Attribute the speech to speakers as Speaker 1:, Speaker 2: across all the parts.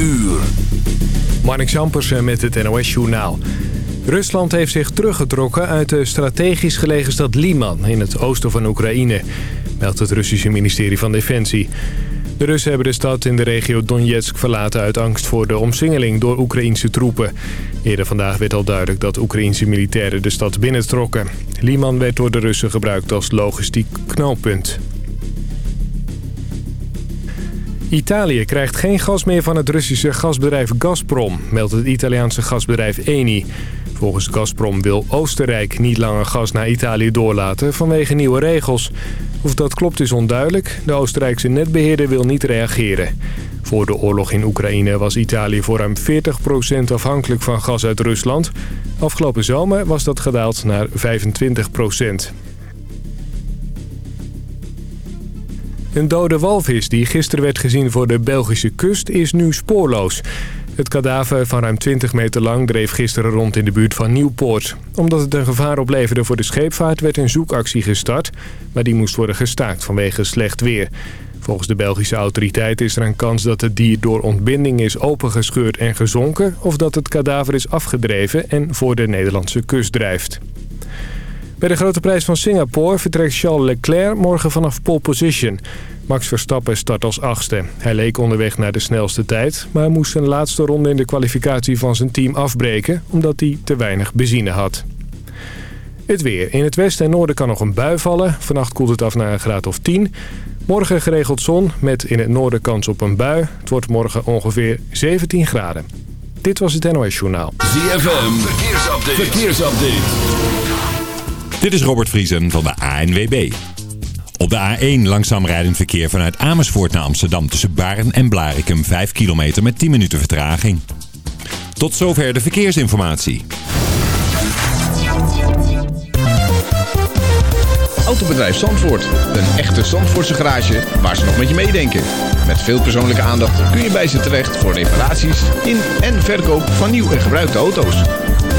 Speaker 1: uur.
Speaker 2: Marnik met het NOS-journaal. Rusland heeft zich teruggetrokken uit de strategisch gelegen stad Liman... in het oosten van Oekraïne, meldt het Russische ministerie van Defensie. De Russen hebben de stad in de regio Donetsk verlaten... uit angst voor de omsingeling door Oekraïnse troepen. Eerder vandaag werd al duidelijk dat Oekraïnse militairen de stad binnentrokken. Liman werd door de Russen gebruikt als logistiek knooppunt. Italië krijgt geen gas meer van het Russische gasbedrijf Gazprom, meldt het Italiaanse gasbedrijf Eni. Volgens Gazprom wil Oostenrijk niet langer gas naar Italië doorlaten vanwege nieuwe regels. Of dat klopt is onduidelijk. De Oostenrijkse netbeheerder wil niet reageren. Voor de oorlog in Oekraïne was Italië voor ruim 40% afhankelijk van gas uit Rusland. Afgelopen zomer was dat gedaald naar 25%. Een dode walvis die gisteren werd gezien voor de Belgische kust is nu spoorloos. Het kadaver van ruim 20 meter lang dreef gisteren rond in de buurt van Nieuwpoort. Omdat het een gevaar opleverde voor de scheepvaart werd een zoekactie gestart... maar die moest worden gestaakt vanwege slecht weer. Volgens de Belgische autoriteit is er een kans dat het dier door ontbinding is opengescheurd en gezonken... of dat het kadaver is afgedreven en voor de Nederlandse kust drijft. Bij de grote prijs van Singapore vertrekt Charles Leclerc morgen vanaf pole position. Max Verstappen start als achtste. Hij leek onderweg naar de snelste tijd... maar moest zijn laatste ronde in de kwalificatie van zijn team afbreken... omdat hij te weinig benzine had. Het weer. In het westen en noorden kan nog een bui vallen. Vannacht koelt het af naar een graad of 10. Morgen geregeld zon met in het noorden kans op een bui. Het wordt morgen ongeveer 17 graden. Dit was het NOS Journaal.
Speaker 1: ZFM. Verkeersupdate. Verkeersupdate.
Speaker 3: Dit is Robert Vriesen van de ANWB. Op de A1 langzaam rijdend verkeer vanuit Amersfoort naar Amsterdam tussen Baren en Blarikum 5 kilometer met 10 minuten vertraging. Tot zover de verkeersinformatie.
Speaker 4: Autobedrijf Zandvoort. Een echte Zandvoortse garage waar ze nog met je meedenken. Met veel persoonlijke aandacht kun je bij ze terecht voor reparaties in en verkoop van nieuw en gebruikte auto's.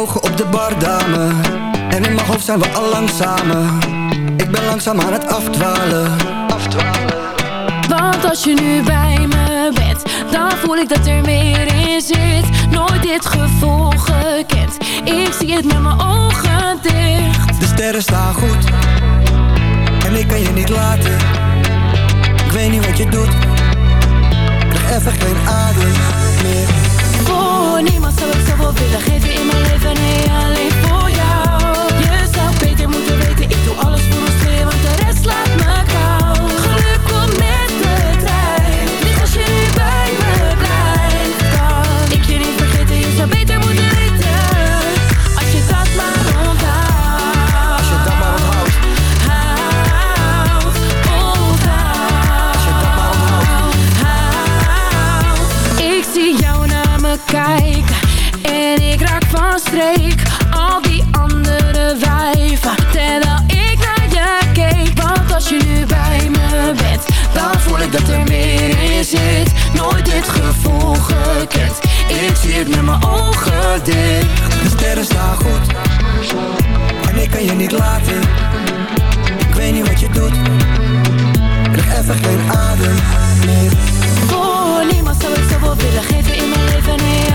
Speaker 5: Ogen op de bar, dame. En in mijn hoofd zijn we al lang samen. Ik ben langzaam aan het afdwalen. Afdwalen.
Speaker 6: Want als je nu bij me bent, dan voel ik dat er meer in zit. Nooit dit gevoel gekend. Ik zie het met mijn ogen dicht.
Speaker 5: De sterren staan goed. En ik kan je niet laten. Ik weet niet wat je doet. Ik krijg even geen adem meer.
Speaker 6: Voor niemand zou ik zoveel willen geven in mijn leven. Nee, alleen voor jou. Je zou beter moeten weten, ik doe alles voor ons twee, want de rest laat me kou. Geluk komt met de tijd. Niet als je nu bij me blijft. Kan ik je niet vergeten, je zou beter moeten weten. Als je dat maar onthoudt.
Speaker 5: Als je dat maar onthoudt.
Speaker 6: Houdt, onthoudt.
Speaker 5: Als je dat maar onthoudt.
Speaker 6: Houdt. Ik zie jou naar me kijken Al die andere wijven, terwijl ik naar je keek. Want als je nu bij me bent, dan voel ik dat er meer in zit. Nooit dit gevoel gekend, ik zie het met mijn ogen dicht.
Speaker 5: De sterren staan goed. En ik kan je niet laten. Ik weet niet wat je doet. Ik krijg even geen adem meer.
Speaker 6: Voor niemand zou ik zoveel willen geven in mijn leven, nee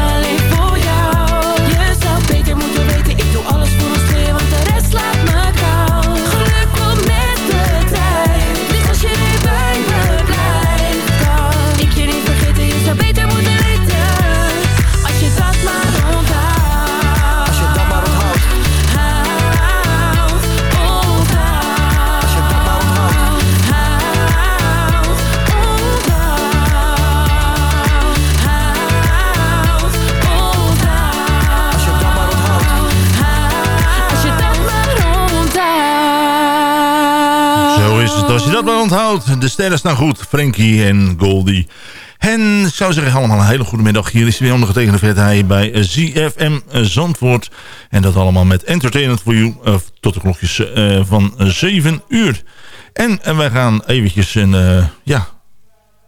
Speaker 6: je dat maar onthoudt.
Speaker 7: De sterren staan goed. Frankie en Goldie. En ik zou zeggen allemaal een hele goede middag. Hier is weer ondergetekende vet bij ZFM Zandvoort. En dat allemaal met Entertainment for You. Uh, tot de klokjes uh, van 7 uur. En, wij gaan eventjes een, uh, ja,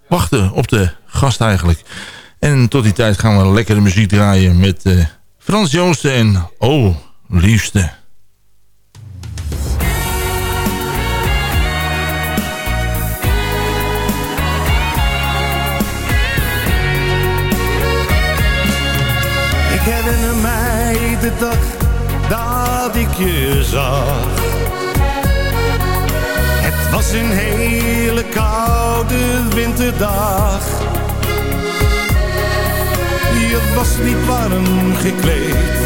Speaker 7: wachten op de gast eigenlijk. En tot die tijd gaan we lekkere muziek draaien met Frans Joosten en Oh, liefste.
Speaker 8: De dag dat ik je zag. Het was een hele koude winterdag. Je was niet warm gekleed.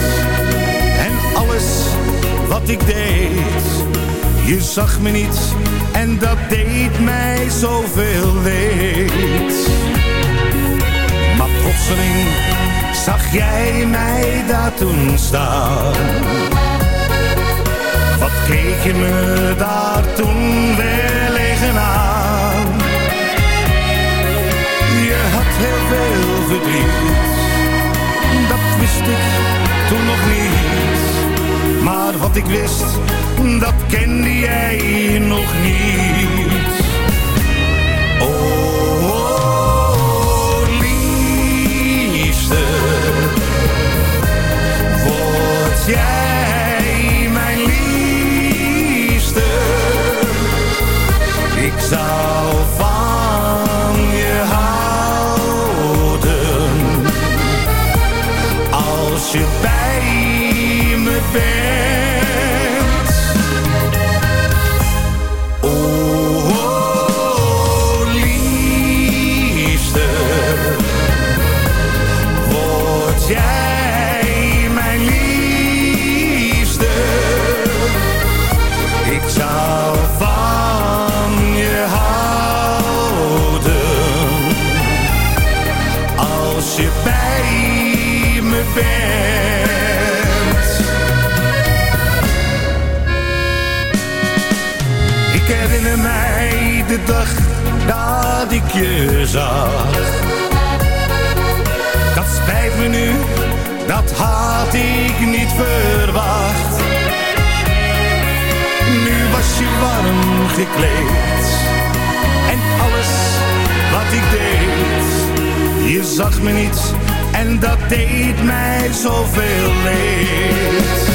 Speaker 8: En alles wat ik deed, je zag me niet. En dat deed mij zoveel leed. Maar plotseling jij mij daar toen staan? Wat keek je me daar toen weer liggen aan? Je had heel veel verdriet, dat wist ik toen nog niet. Maar wat ik wist, dat kende jij nog niet. Jij dat had ik niet verwacht. Nu was je warm gekleed en alles wat ik deed, je zag me niet en dat deed mij zoveel leed.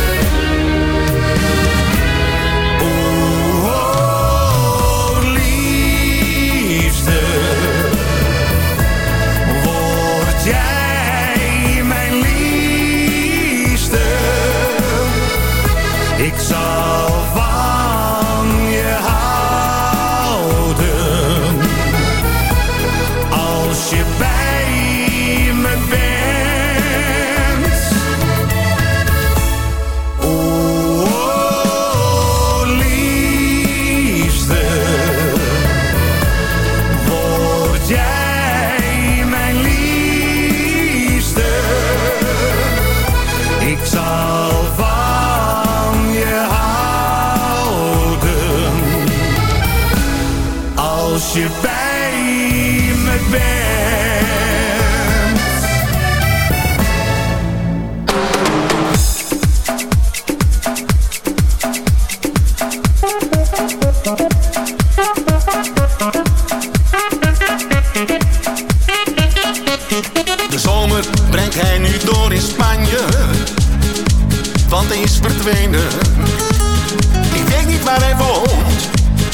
Speaker 8: Ik
Speaker 9: weet niet waar hij woont,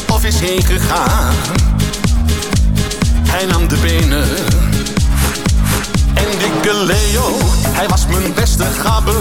Speaker 9: of is heen gegaan hij nam de benen. En dikke Leo, hij was mijn beste gabber.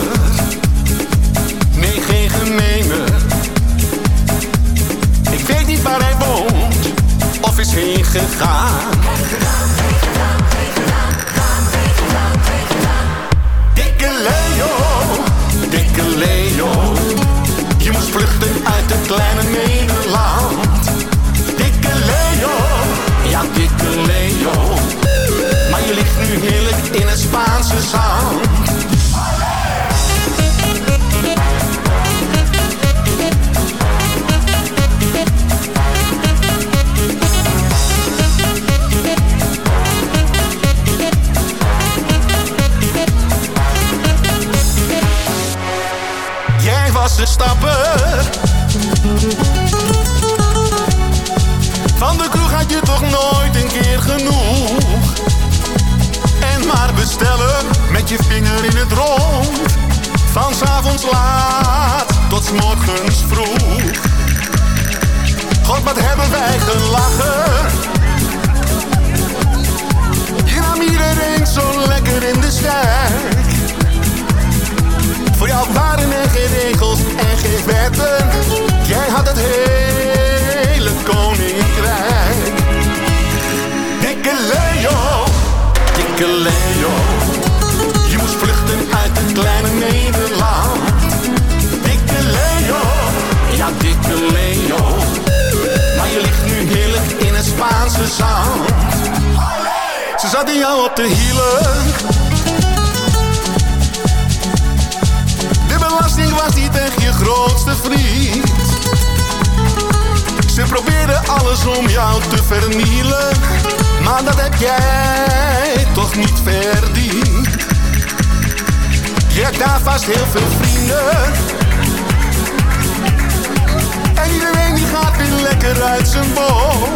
Speaker 9: Niet verdiend. Je hebt daar vast heel veel vrienden. En iedereen die gaat weer lekker uit zijn bol.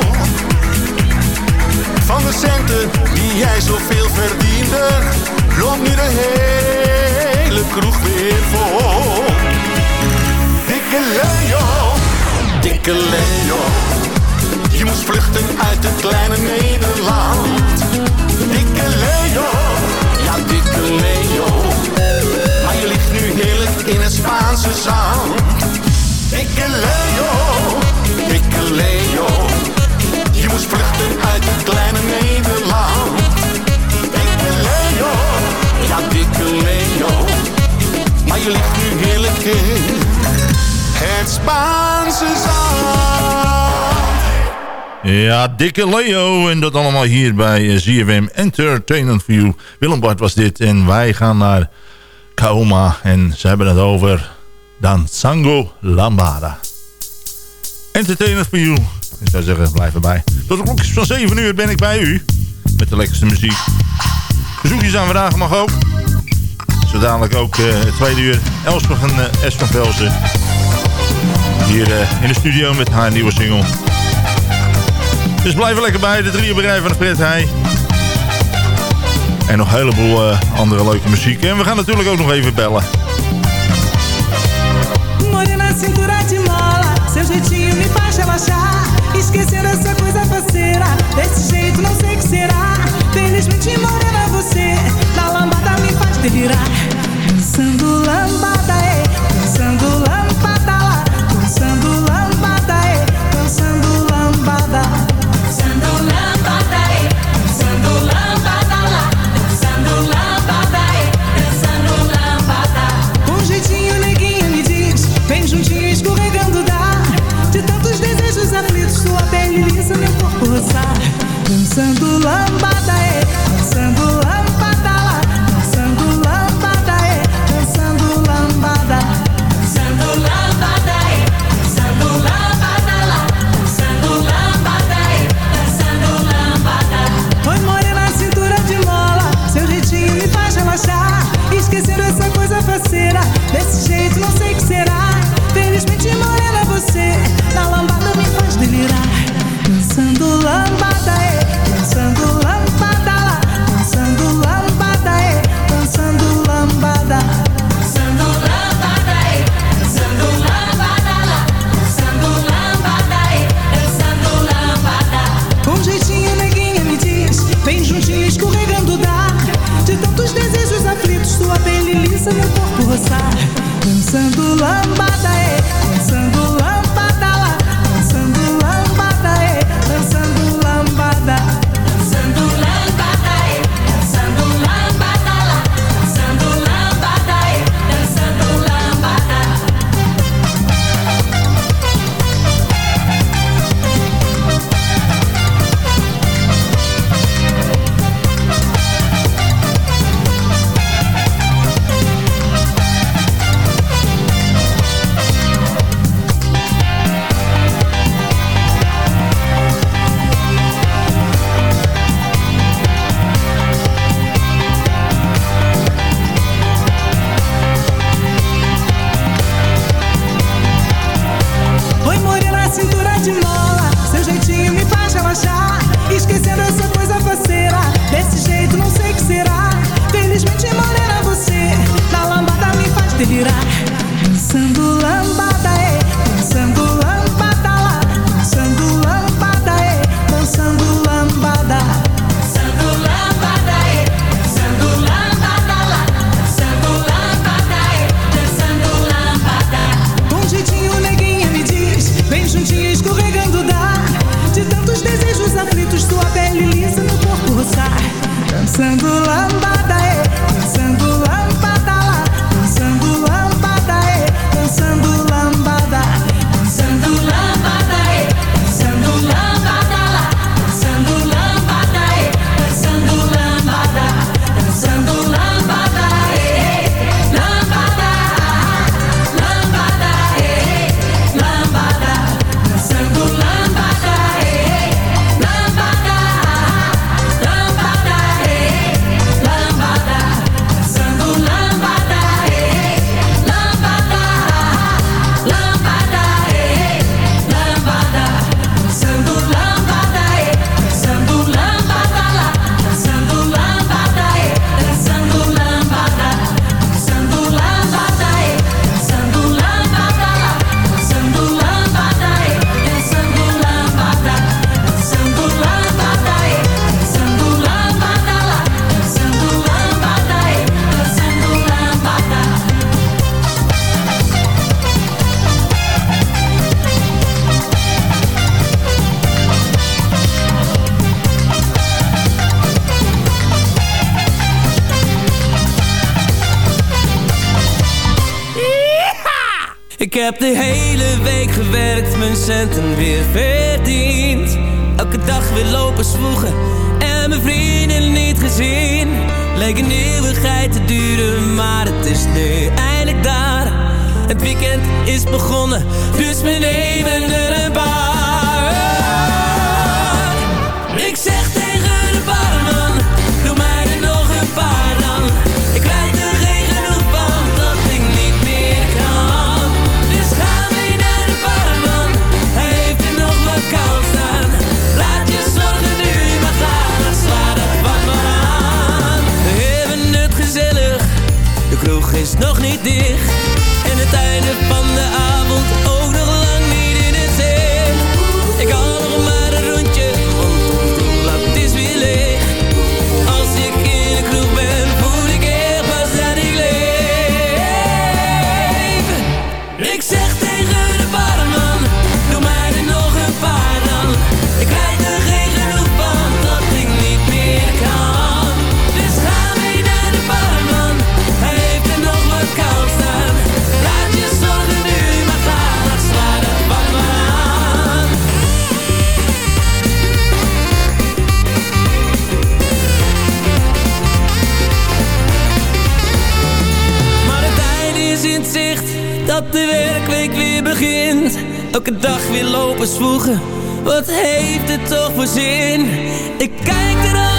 Speaker 9: Van de centen die jij zoveel verdiende, loopt nu de hele kroeg weer vol. Dikke Leo, dikke Leo, je moest vluchten uit het kleine Nederland. Dikke Leo, ja dikke Leo, maar je ligt nu heerlijk in het Spaanse zand. Dikke Leo, dikke Leo. Je moest vluchten uit het kleine Nederland. Dikke Leo, ja dikke Leo. Maar je ligt nu heerlijk in het Spaanse zand.
Speaker 7: Ja, dikke Leo. En dat allemaal hier bij eh, ZFM Entertainment View. Willem Bart was dit. En wij gaan naar Kaoma. En ze hebben het over Dansango Lambada. Entertainment View. Ik zou zeggen, blijf erbij. Tot de klokjes van 7 uur ben ik bij u. Met de lekkerste muziek. Bezoekjes aan vandaag mag ook. Zo dadelijk ook eh, het tweede uur. Elspeth en uh, S van Velsen. Hier eh, in de studio met haar nieuwe single. Dus blijf er lekker bij. De drie bedrijven van de Fred Heij. En nog een heleboel eh, andere leuke muziek. En we gaan natuurlijk ook nog even bellen.
Speaker 10: Morena, cintura de mola, seu jeitinho me faz relaxar. Esquecer essa coisa faceira, desse jeito não sei que será. Felizmente, morena, você, na lambada me faz delirar. Dançando lambada, é,
Speaker 11: heb de hele week gewerkt, mijn centen weer verdiend. Elke dag weer lopen zwoegen en mijn vrienden niet gezien. Leek een eeuwigheid te duren, maar het is nu eindelijk daar. Het weekend is begonnen, dus nemen er nog Elke dag weer lopen zwoegen, wat heeft het toch voor zin? Ik kijk er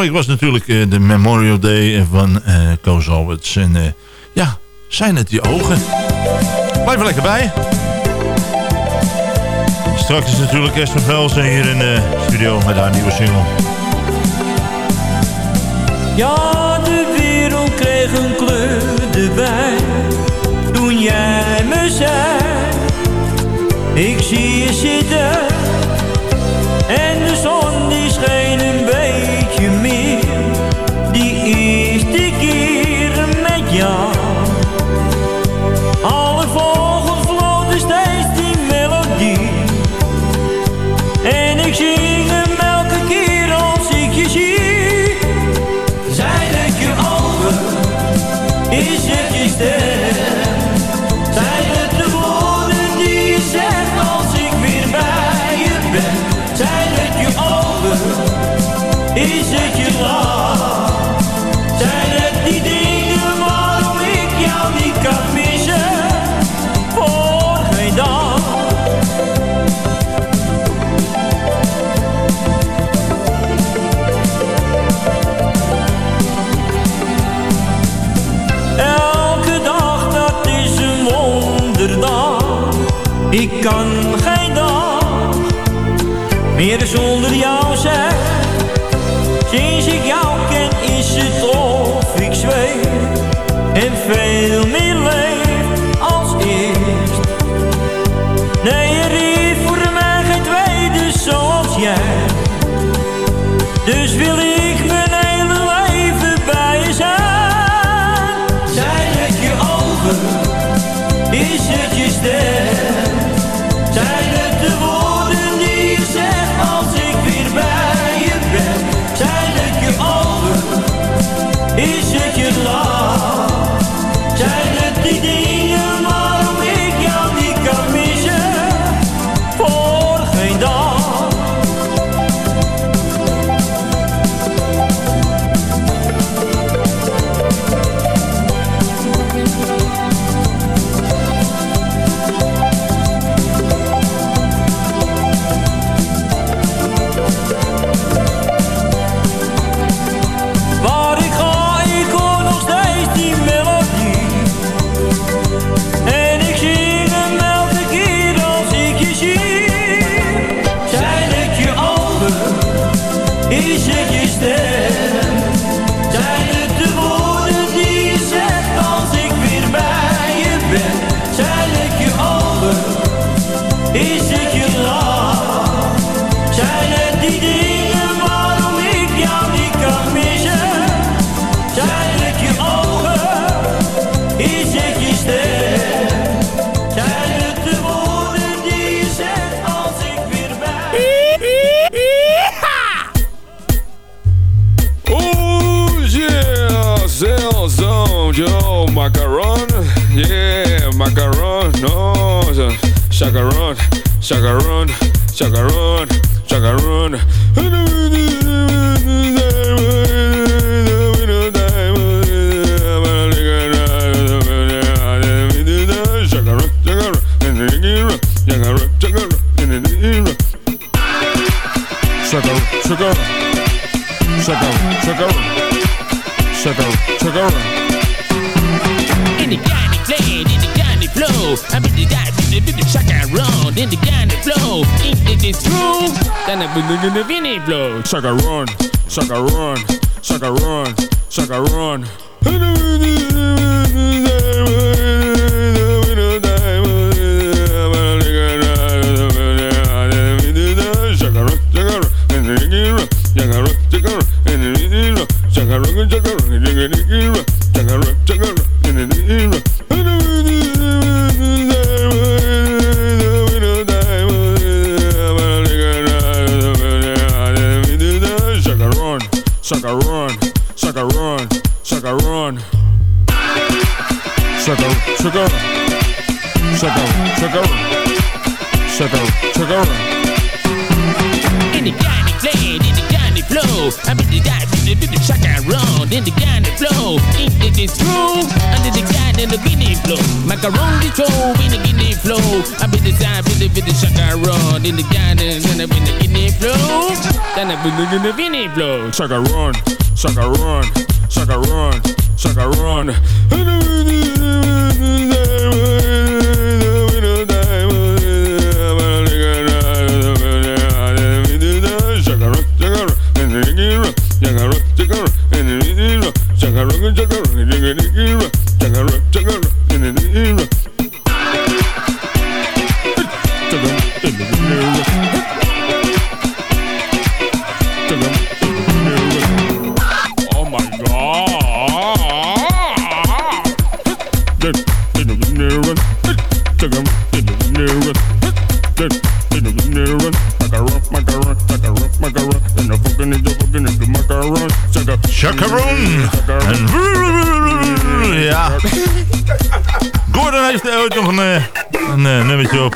Speaker 7: week was natuurlijk eh, de Memorial Day van eh Koos Alberts. En eh, ja, zijn het die ogen? Blijf er lekker bij. Straks is natuurlijk Esther Velsen hier in de studio met haar nieuwe single.
Speaker 12: Ja, de wereld kreeg een kleur erbij. Toen jij me zei, ik zie je zitten. En de zon die scheen een beetje die eerste keer met jou. Alle vogels floten steeds die melodie. En ik zing hem elke keer als ik je zie. Zij dat je ogen? Is het je stem? Zijn de woorden die je zegt als ik weer bij je ben? Zijn meer zonder jou zijn. Sinds ik jou
Speaker 13: Chagarun, Chagarun, Chagarun, Chagarun. sugar, sugar, sugar, sugar, sugar.
Speaker 14: In the diamond land, in the diamond flow, I'm in the diamond. They the run, then the kind flow. If it is true, then I will do the vinny flow.
Speaker 13: Check and run, check and run, check and run, check and run.
Speaker 14: In the Johnny playing, in the Johnny flow. I be the guy, be the, be the chacaron. In the Johnny flow, ain't it is true? Under the guy, in the Vinny flow. Macaroni toe, in the Guinea flow. I be the guy, be the, be the chacaron. In the guy, in the, in the Guinea flow. Then I be the, the Vinny flow.
Speaker 7: Chacarrón, chacarrón, chacarrón, chacarrón, chacarrón,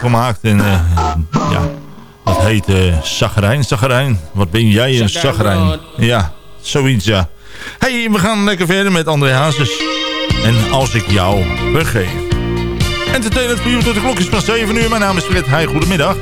Speaker 7: gemaakt. En eh, ja, dat heet uh, Zagrijn. Zagrijn, wat ben jij een Zagrijn? Ja, zoiets ja. hey, we gaan lekker verder met André Hazes. En als ik jou vergeef. Entertainment voor tot de klok is van 7 uur. Mijn naam is Fred. Hi, goedemiddag.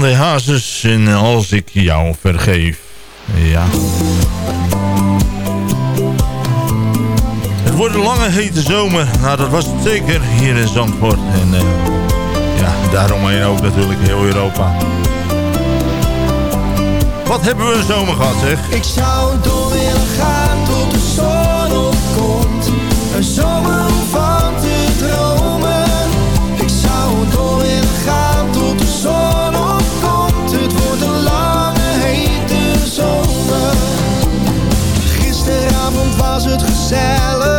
Speaker 5: De
Speaker 7: Hazes dus, en Als ik jou vergeef. Ja. Het wordt een lange hete zomer. Nou, dat was het zeker hier in Zandvoort. En uh, ja, daaromheen ook natuurlijk heel Europa. Wat hebben we een zomer gehad, zeg?
Speaker 5: Ik zou door was het gezellig.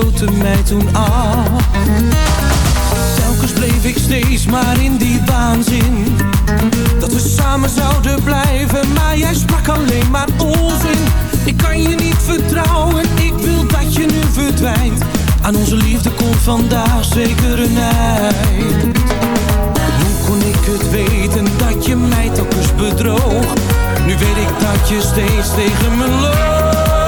Speaker 15: stootte mij toen af. Telkens bleef ik steeds maar in die waanzin. Dat we samen zouden blijven, maar jij sprak alleen maar onzin. Ik kan je niet vertrouwen, ik wil dat je nu verdwijnt. Aan onze liefde komt vandaag zeker een eind. Hoe kon ik het weten dat je mij telkens bedroog? Nu weet ik dat je steeds tegen me loopt.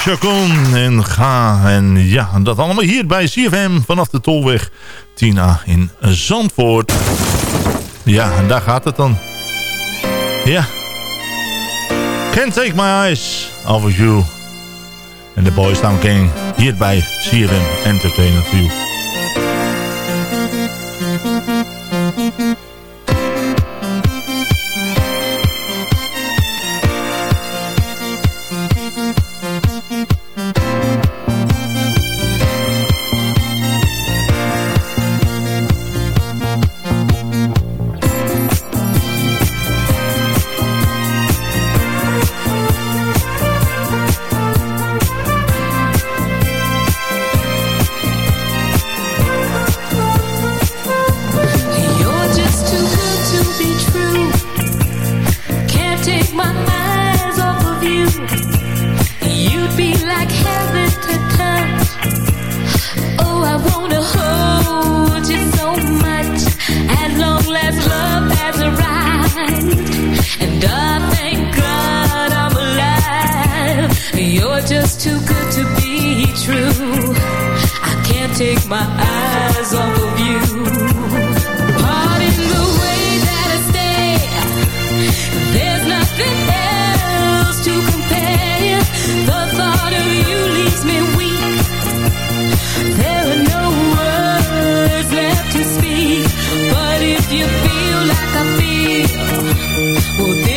Speaker 7: Chacon en Ga. En ja, dat allemaal hier bij CFM vanaf de Tolweg Tina in Zandvoort. Ja, en daar gaat het dan. Ja. Can't take my eyes off of you. En de Boys Town King hier bij CFM Entertainment View.
Speaker 16: poder.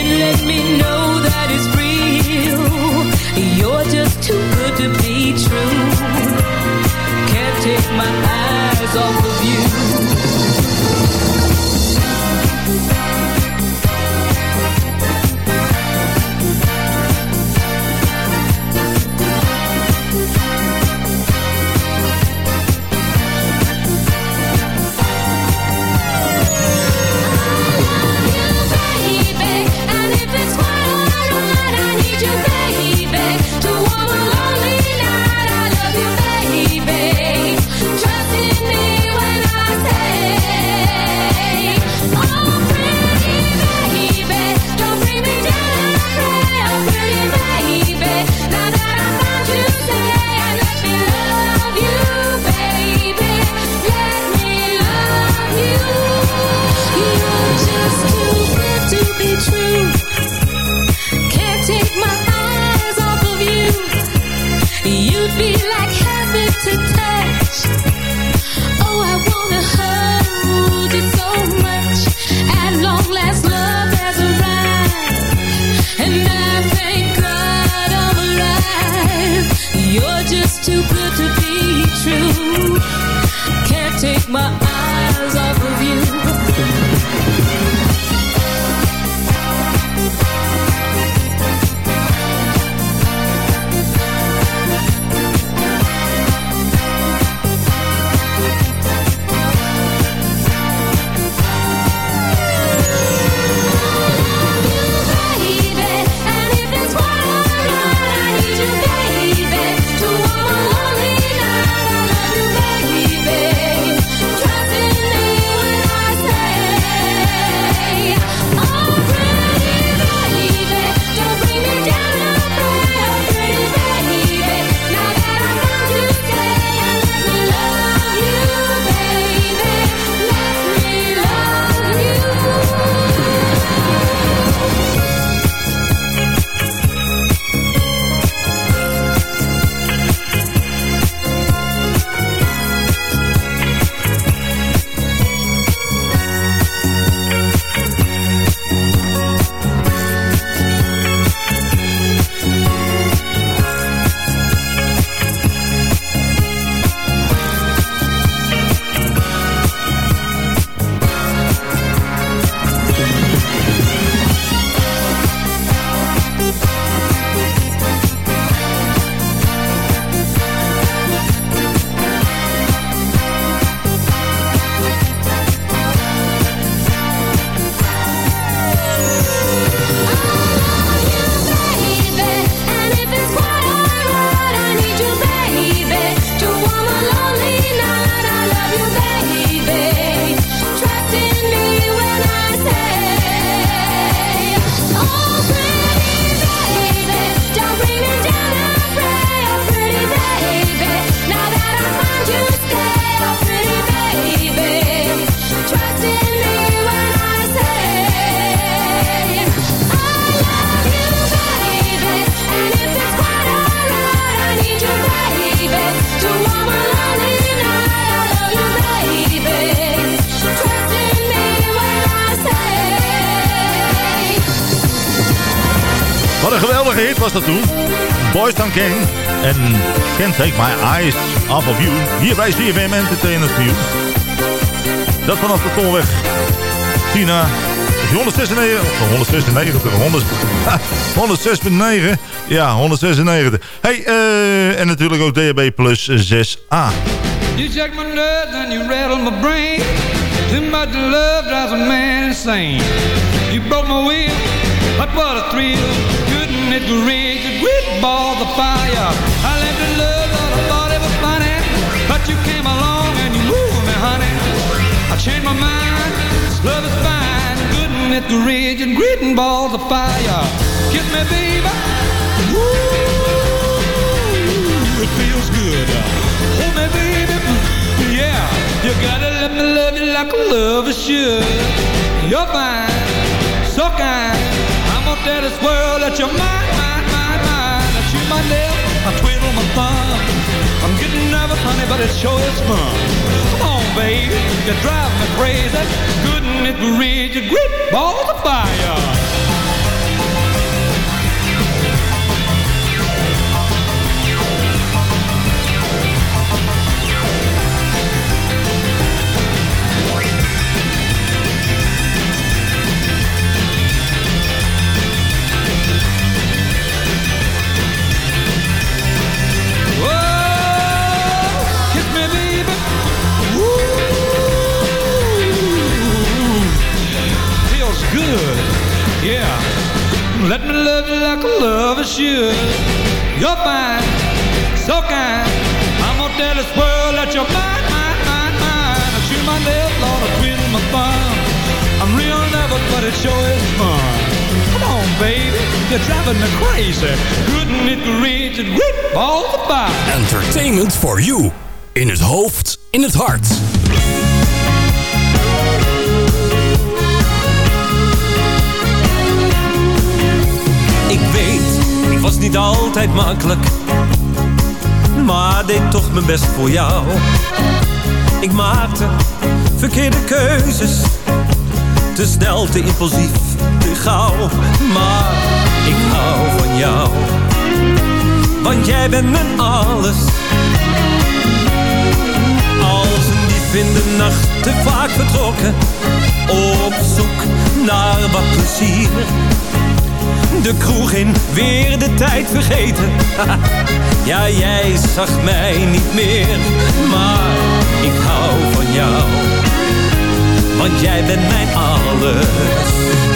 Speaker 7: Een geweldige hit was dat toen. Boys Don't King en Can't Take My Eyes Off of You. Hier bij CFM Entertainment View. Dat vanaf de tolweg. Tina 196, of 196, 100, 106.9. Ja, 196. Hey, eh, en natuurlijk ook DHB plus 6A.
Speaker 17: You check my nerves and you rattle my brain. Too much love drives a man insane. You broke my will, but what a thrill. It a great ball of fire? I left in love, but I thought it was funny. But you came along and you moved me, honey. I changed my mind, love is fine. Couldn't it reach a great ball of fire? Kiss me, baby. Ooh, it feels good. Hold me, baby. Yeah, you gotta let me love you like a lover should. You're fine, so kind. This world that you're mine, mine, mine, mine. I chew my nail, I twiddle my thumb. I'm getting nervous, honey, but it sure is fun. Come on, baby, you drive me crazy. Couldn't it reach a great ball of fire? Let me love you like a lover should. You're fine, so kind. I'm gonna tell this world that you're mine, mine, mine, mine. I chew my nails, Lord, I twiddle my thumb. I'm real nervous, but it sure is fun. Come on, baby, you're driving me crazy. Couldn't it reach a great ball of fire?
Speaker 18: Entertainment for you. In het hoofd, in het hart.
Speaker 11: Was niet altijd makkelijk Maar deed toch mijn best voor jou. Ik maakte verkeerde keuzes Te snel, te impulsief, te gauw Maar ik hou van jou. Want jij bent mijn alles. Als een dief in de nacht te vaak vertrokken Op zoek naar wat plezier de kroeg in, weer de tijd vergeten. ja, jij zag mij niet meer, maar ik hou van jou. Want jij bent mijn alles.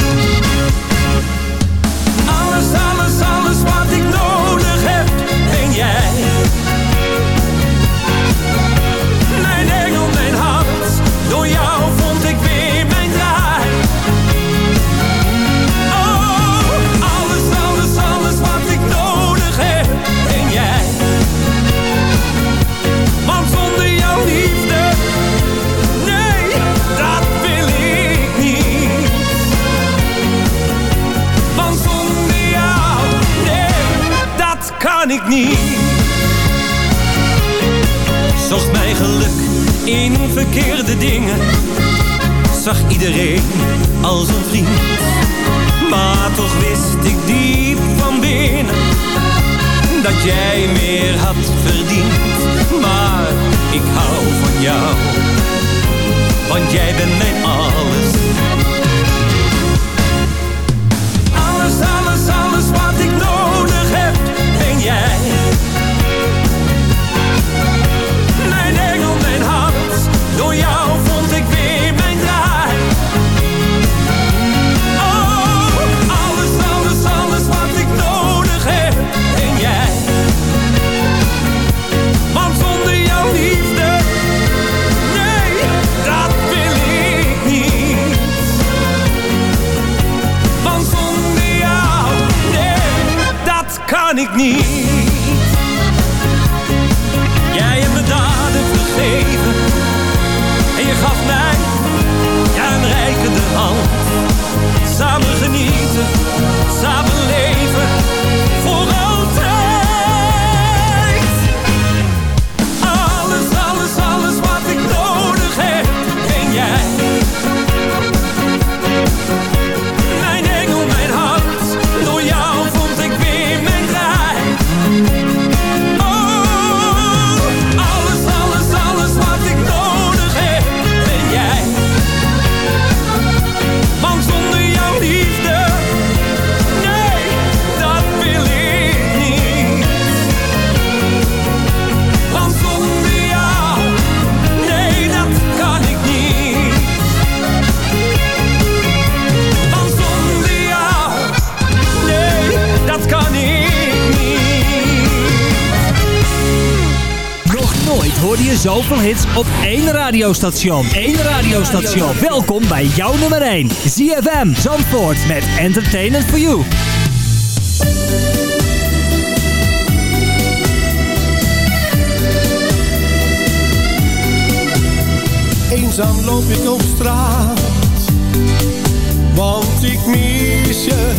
Speaker 11: Ik. Zocht mijn geluk in verkeerde dingen. Zag iedereen als een vriend. Maar toch wist ik diep van binnen Dat jij meer had verdiend Maar ik hou van jou Want jij bent mijn alles, alles Jij hebt me daden vergeven en je gaf mij ja, een reikende hand. Samen genieten, samen
Speaker 19: hoorde je zoveel hits op één radiostation. Eén radiostation. Welkom bij jouw nummer 1. ZFM Zandvoort met Entertainment for You.
Speaker 20: Eenzaam loop ik op straat, want ik mis je.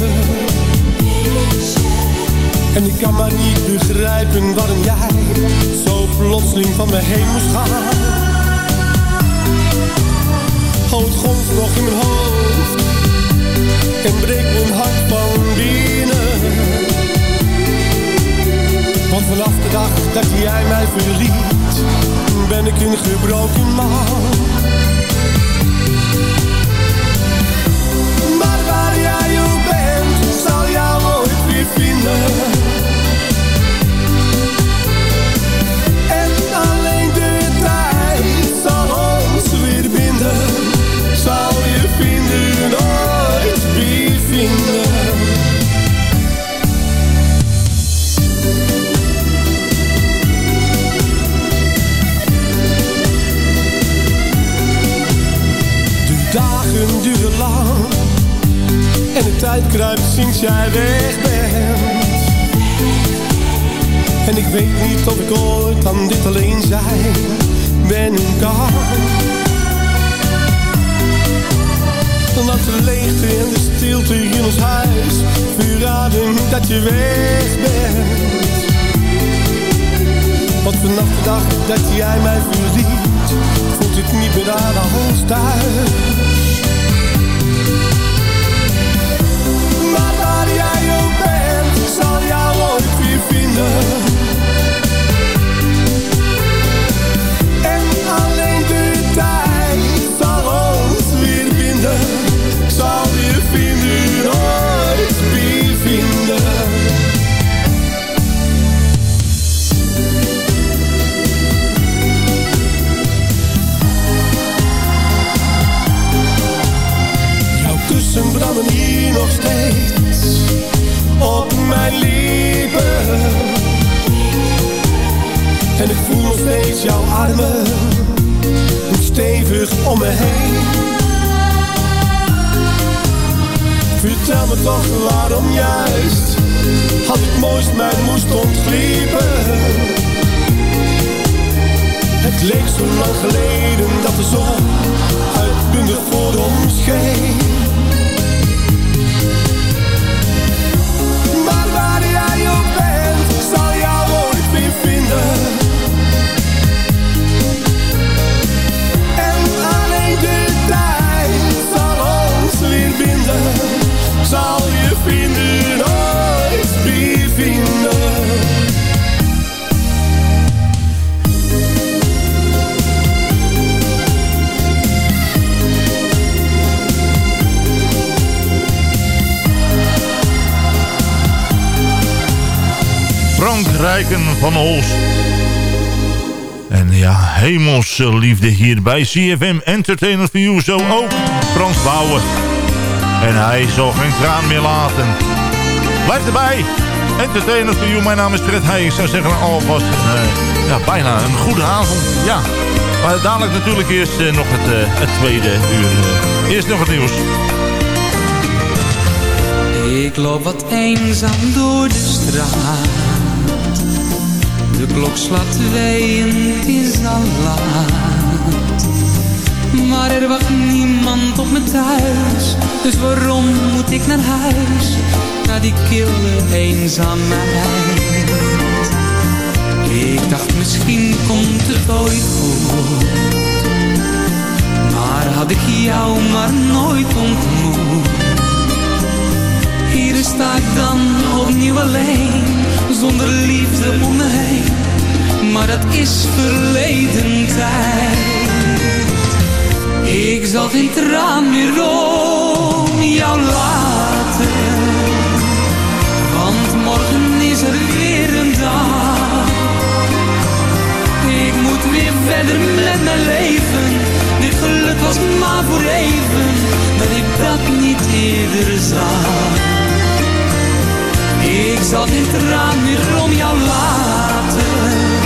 Speaker 20: En ik kan maar niet begrijpen waarom jij zo plotseling van me heen moest gaan. Oh, het nog in mijn hoofd en breekt mijn hart van binnen. Want vanaf de dag dat jij mij verliet, ben ik een gebroken man. Maar waar jij ook bent, zal jou ooit weer vinden. Vinden, nooit weer vinden. De dagen duren lang en de tijd kruipt sinds jij weg bent. En ik weet niet of ik ooit aan dit alleen zijn ben kan. Dat de leegte en de stilte in ons huis verraden dat je weg bent. Want vanaf de dag dat jij mij verliet, voelt het niet meer aan als thuis.
Speaker 7: Liefde hier bij CFM Entertainment for You. Zo ook Frans Bouwen. En hij zal geen traan meer laten. Blijf erbij. Entertainment for You. Mijn naam is Fred Heij. Ik zou zeggen alvast eh, ja, bijna een goede avond. Ja. Maar dadelijk natuurlijk eerst eh, nog het, eh, het tweede uur. eerst nog het nieuws.
Speaker 21: Ik loop wat eenzaam door de straat. De klok slaat twee en het is al laat. Maar er wacht niemand op me thuis. Dus waarom moet ik naar huis? Naar die kille eenzaamheid. Ik dacht misschien komt het ooit goed. Maar had ik jou maar nooit ontmoet. Hier sta ik dan opnieuw alleen, zonder liefde om me heen. Maar dat is verleden tijd. Ik zal geen traan meer om jou laten. Want morgen is er weer een dag. Ik moet weer verder met mijn leven. Dit geluk was maar voor even, dat ik dat niet eerder zag. Ik zal geen traan meer om jou laten.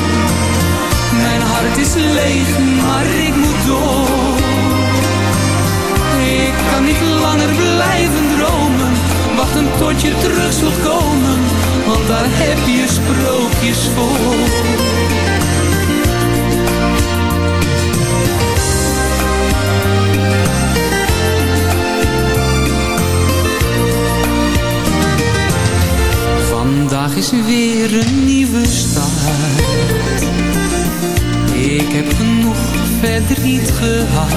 Speaker 21: Hart is leeg, maar ik moet door. Ik kan niet langer blijven dromen, wachten tot je terug zult komen, want daar heb je sprookjes voor. Vandaag is weer een nieuwe start. Ik heb genoeg verdriet gehad.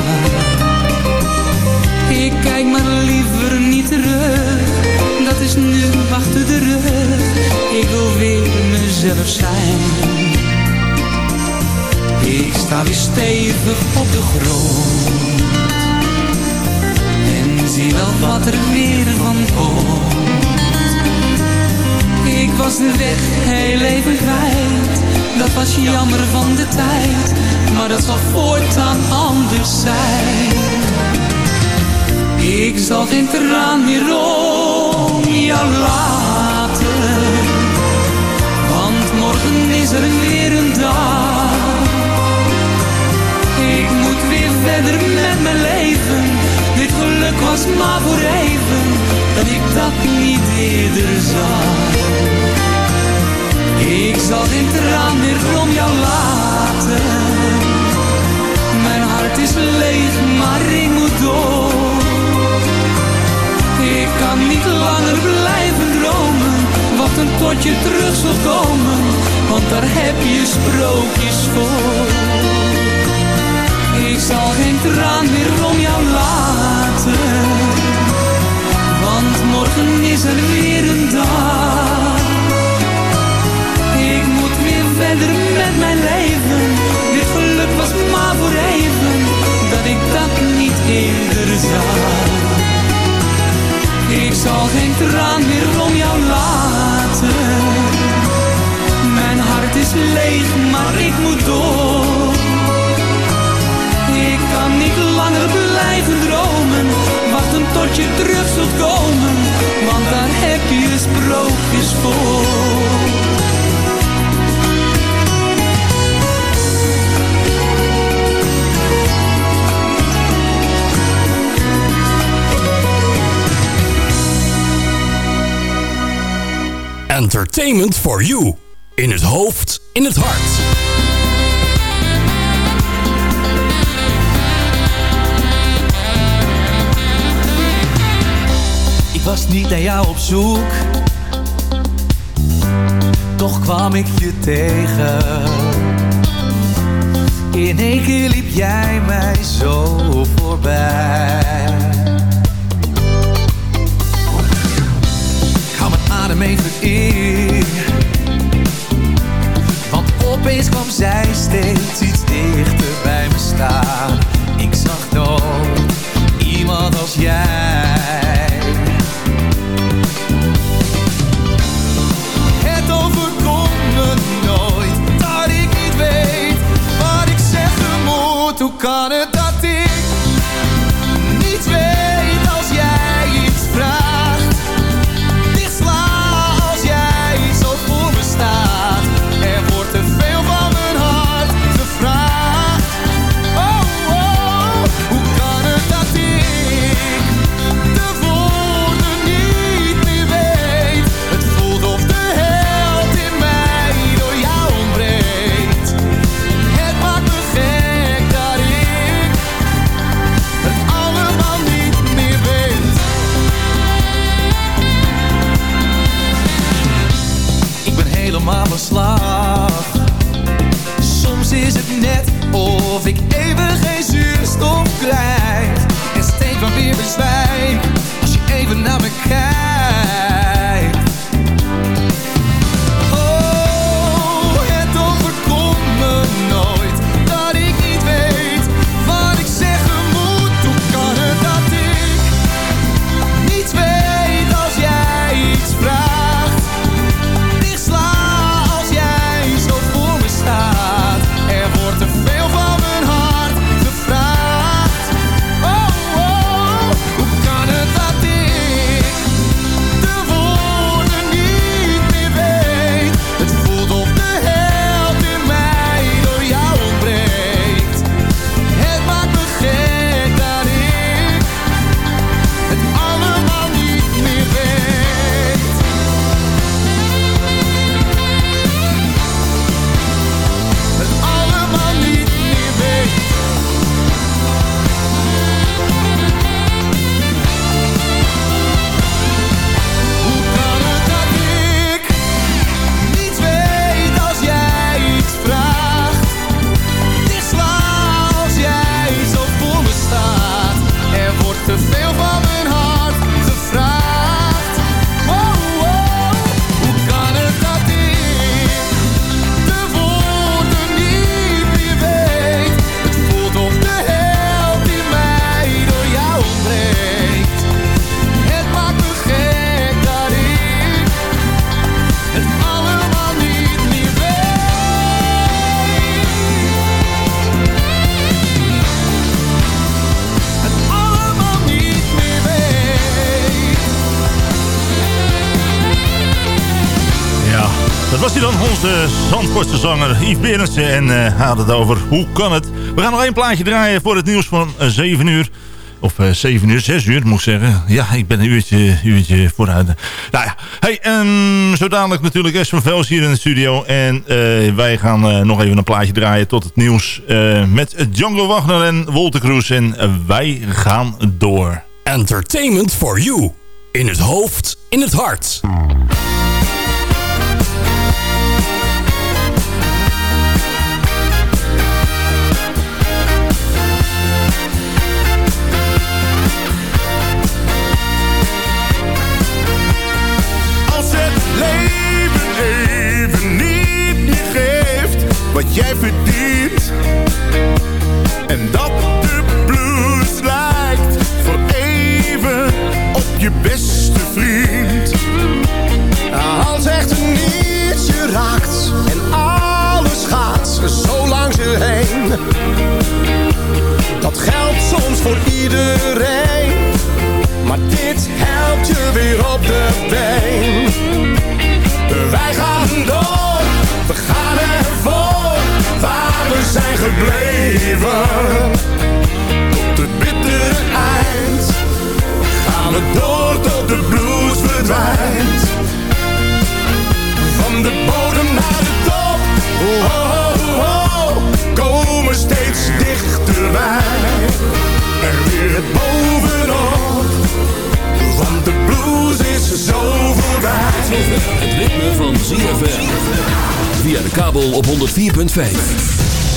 Speaker 21: Ik kijk maar liever niet terug. Dat is nu achter de rug. Ik wil weer mezelf zijn. Ik sta weer stevig op de grond. En zie wel wat er weer van komt. Ik was de weg heel even kwijt. Was jammer van de tijd. Maar dat zal voortaan anders zijn. Ik zal geen traan meer om jou laten. Want morgen is er weer een dag. Ik moet weer verder met mijn leven. Dit geluk was maar voor even. Dat ik dat niet eerder zag. Ik zal geen traan meer om jou laten. Mijn hart is leeg, maar ik moet door. Ik kan niet langer blijven dromen. Wachten tot je terug zult komen. Want daar heb je sprookjes voor. Ik zal geen traan meer om jou laten. Want morgen is er weer een dag. Verder met mijn leven. Dit geluk was maar voor even. Dat ik dat niet eerder zag. Ik zal geen traan meer om jou laten. Mijn hart is leeg, maar ik moet door. Ik kan niet langer blijven dromen. Wachten tot je terug zult komen. Want daar heb je sprookjes voor.
Speaker 1: Entertainment for you. In het hoofd, in het hart.
Speaker 15: Ik was niet naar jou op zoek. Toch kwam ik je tegen. In één keer liep jij mij zo voorbij. Ik mijn in. Opeens kwam zij steeds iets dichter bij me staan. Ik zag nooit iemand als jij.
Speaker 7: Zanger Yves Berendsen. En uh, hij had het over hoe kan het. We gaan nog één plaatje draaien voor het nieuws van uh, 7 uur. Of uh, 7 uur, 6 uur moet ik zeggen. Ja, ik ben een uurtje, uurtje vooruit. Nou ja, hey, um, zo dadelijk natuurlijk S van Vels hier in de studio. En wij gaan nog even een plaatje draaien tot het nieuws. met Django Wagner en Wolter Kroes. En wij gaan door.
Speaker 1: Entertainment for you. In het hoofd, in het hart.
Speaker 8: Wat jij verdient. En dat de blues lijkt voor even op je beste vriend. Als echt niets je raakt en alles gaat zo langs je heen. Dat geldt soms voor iedereen, maar dit helpt je weer op de been. Wij gaan door, gebleven. Tot het bittere eind, gaan we door tot de blues verdwijnt. Van de bodem naar de top, oh, oh, oh, komen steeds dichterbij. Er weer bovenop, want de blues is zo voorbij.
Speaker 1: Het ritme van ZFM. Via de kabel op 104.5.